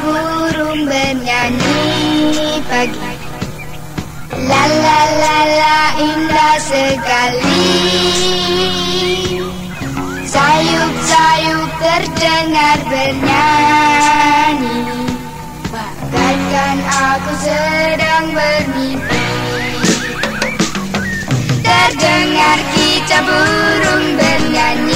burung bernyanyi pagi. La la la la indah sekali. Sayup-sayup terdengar bernyanyi. Bagaikan aku sedang bermimpi. Terdengar kicau burung bernyanyi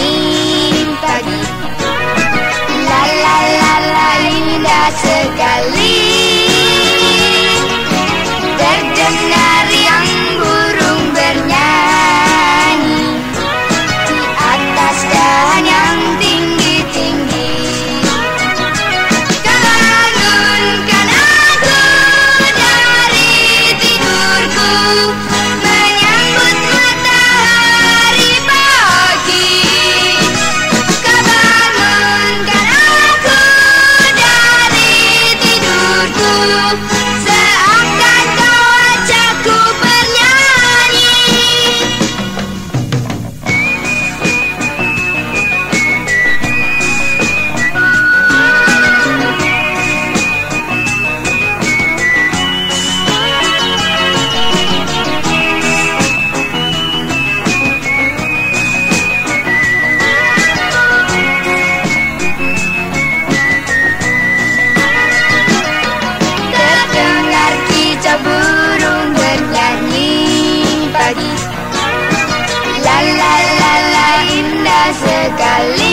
La